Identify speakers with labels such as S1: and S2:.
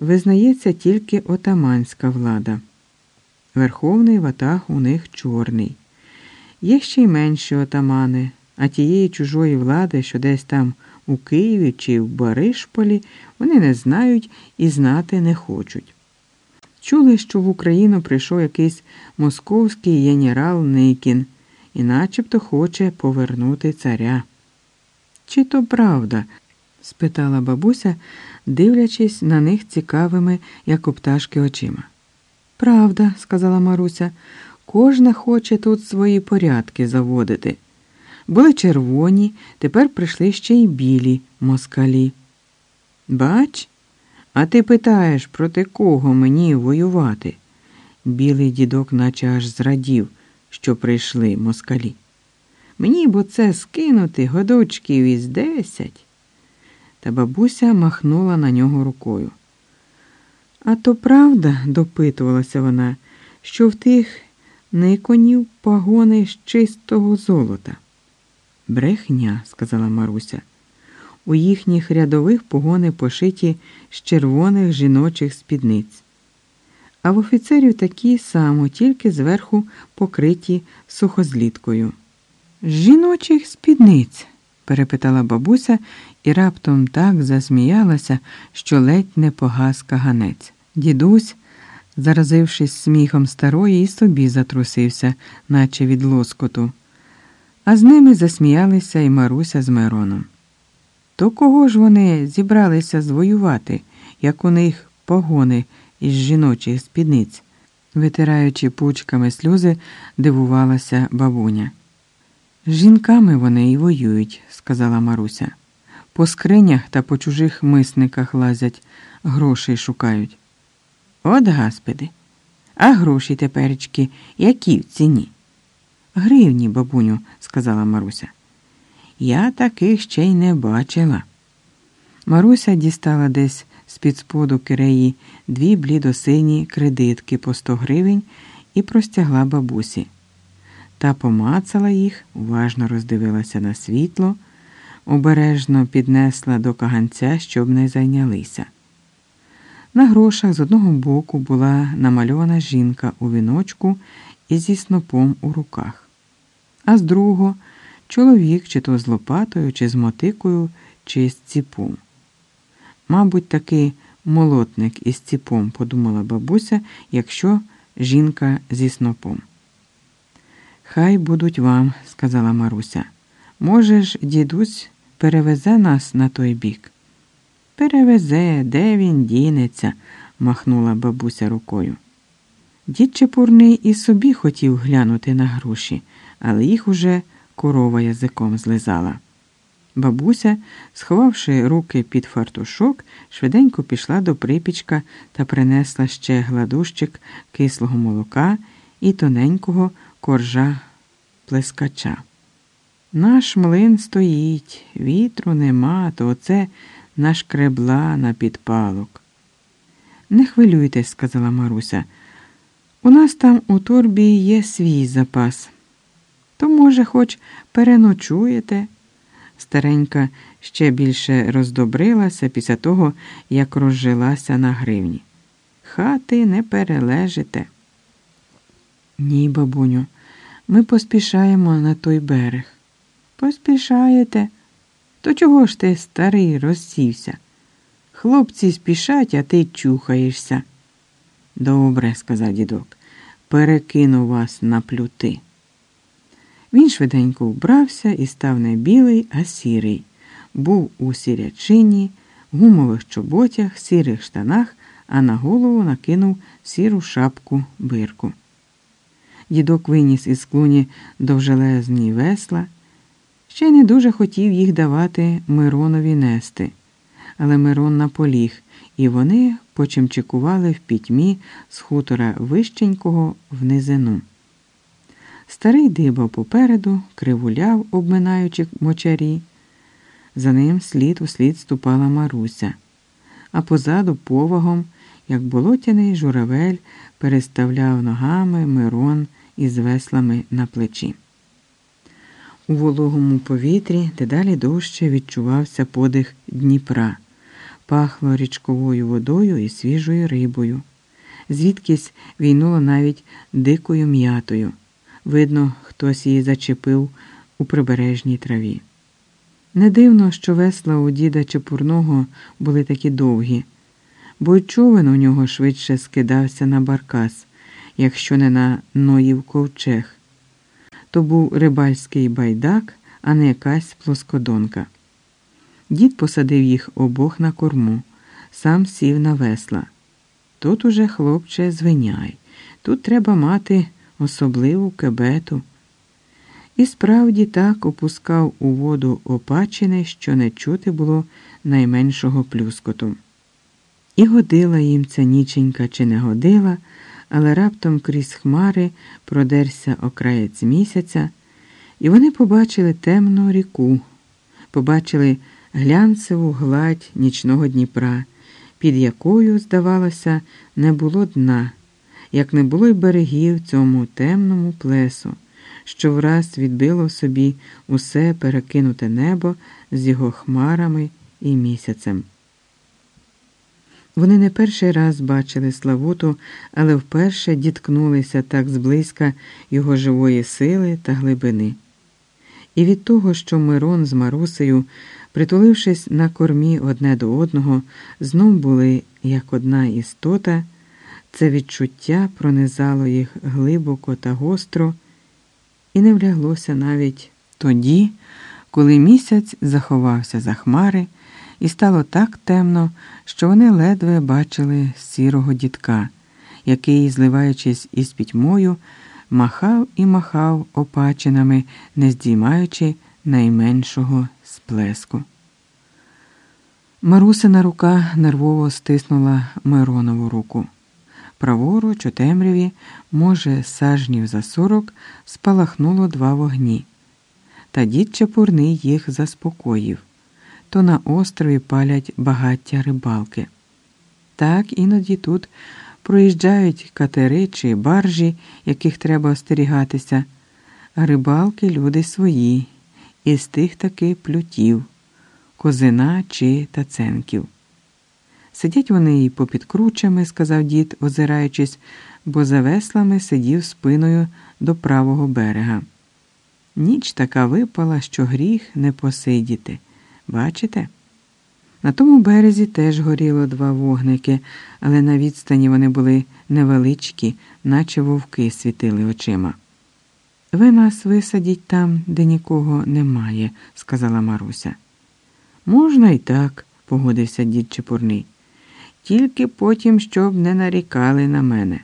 S1: визнається тільки отаманська влада. Верховний ватаг у них чорний. Є ще й менші отамани, а тієї чужої влади, що десь там у Києві чи в Баришполі, вони не знають і знати не хочуть. Чули, що в Україну прийшов якийсь московський генерал Никін і начебто хоче повернути царя. Чи то правда? Спитала бабуся, дивлячись на них цікавими, як у пташки очима. Правда, сказала Маруся, кожна хоче тут свої порядки заводити. Були червоні, тепер прийшли ще й білі москалі. Бач, а ти питаєш, проти кого мені воювати? Білий дідок наче аж зрадів, що прийшли москалі. Мені бо це скинути годочків із десять. Та бабуся махнула на нього рукою. А то правда, допитувалася вона, що в тих никонів погони з чистого золота. Брехня, сказала Маруся. У їхніх рядових погони пошиті з червоних жіночих спідниць. А в офіцерів такі само, тільки зверху покриті сухозліткою. Жіночих спідниць? Перепитала бабуся і раптом так засміялася, що ледь не погас каганець. Дідусь, заразившись сміхом старої, і собі затрусився, наче від лоскоту. А з ними засміялися і Маруся з Мироном. То кого ж вони зібралися звоювати, як у них погони із жіночих спідниць? Витираючи пучками сльози, дивувалася бабуня. З жінками вони і воюють, сказала Маруся. По скринях та по чужих мисниках лазять, грошей шукають. От гаспиди, а гроші теперечки які в ціні? Гривні, бабуню, сказала Маруся. Я таких ще й не бачила. Маруся дістала десь з-під споду киреї дві блідосині кредитки по сто гривень і простягла бабусі. Та помацала їх, уважно роздивилася на світло, обережно піднесла до каганця, щоб не зайнялися. На грошах з одного боку була намальована жінка у віночку і зі снопом у руках, а з другого чоловік, чи то з лопатою, чи з мотикою, чи з ціпом. Мабуть, таки молотник із ціпом, подумала бабуся, якщо жінка зі снопом. Хай будуть вам, сказала Маруся. Може ж, дідусь перевезе нас на той бік. Перевезе, де він дінеться, махнула бабуся рукою. Дід Чепурний і собі хотів глянути на гроші, але їх уже корова язиком злизала. Бабуся, сховавши руки під фартушок, швиденько пішла до припічка та принесла ще гладущик кислого молока і тоненького коржа плескача. Наш млин стоїть, вітру нема, то оце нашкребла на підпалок. Не хвилюйтесь, сказала Маруся. У нас там у торбі є свій запас. То, може, хоч переночуєте. Старенька ще більше роздобрилася після того, як розжилася на гривні. Хати не перележите. Ні, бабуню, ми поспішаємо на той берег. Поспішаєте? То чого ж ти, старий, розсівся? Хлопці спішать, а ти чухаєшся. Добре, сказав дідок, перекину вас на плюти. Він швиденько вбрався і став не білий, а сірий. Був у сірячині, гумових чоботях, сірих штанах, а на голову накинув сіру шапку бирку. Дідок виніс із клуні довжелезні весла, ще й не дуже хотів їх давати Миронові нести, але Мирон наполіг, і вони почимчикували в пітьмі з хутора вищенького в низину. Старий дибав попереду, кривуляв, обминаючи мочарі. За ним слід у слід ступала Маруся, а позаду повагом, як болотяний журавель, переставляв ногами Мирон із веслами на плечі. У вологому повітрі дедалі дужче відчувався подих Дніпра. пахло річковою водою і свіжою рибою. Звідкись війнуло навіть дикою м'ятою. Видно, хтось її зачепив у прибережній траві. Не дивно, що весла у діда Чепурного були такі довгі, бо й човен у нього швидше скидався на баркас, якщо не на Ноїв ковчег. То був рибальський байдак, а не якась плоскодонка. Дід посадив їх обох на корму, сам сів на весла. Тут уже, хлопче, звиняй, тут треба мати особливу кебету. І справді так опускав у воду опачини, що не чути було найменшого плюскоту. І годила їм ця ніченька чи не годила, але раптом крізь хмари продерся окраєць місяця, і вони побачили темну ріку, побачили глянцеву гладь нічного Дніпра, під якою, здавалося, не було дна, як не було й берегів цьому темному плесу, що враз відбило собі усе перекинуте небо з його хмарами і місяцем. Вони не перший раз бачили Славуту, але вперше діткнулися так зблизька його живої сили та глибини. І від того, що Мирон з Марусею, притулившись на кормі одне до одного, знов були як одна істота, це відчуття пронизало їх глибоко та гостро, і не вляглося навіть тоді, коли місяць заховався за хмари, і стало так темно, що вони ледве бачили сірого дітка, який, зливаючись із пітьмою, махав і махав опачинами, не здіймаючи найменшого сплеску. Марусина рука нервово стиснула Миронову руку. Праворуч у темряві, може, сажнів за сорок, спалахнуло два вогні. Та дід Чапурний їх заспокоїв. То на острові палять багаття рибалки. Так іноді тут проїжджають катери чи баржі, яких треба остерігатися, рибалки люди свої, із тих таки плютів, козина чи таценків. Сидять вони і попід кручами, сказав дід, озираючись, бо за веслами сидів спиною до правого берега. Ніч така випала, що гріх не посидіти. Бачите? На тому березі теж горіло два вогники, але на відстані вони були невеличкі, наче вовки світили очима. Ви нас висадіть там, де нікого немає, сказала Маруся. Можна й так, погодився дід Чепурний. Тільки потім, щоб не нарікали на мене.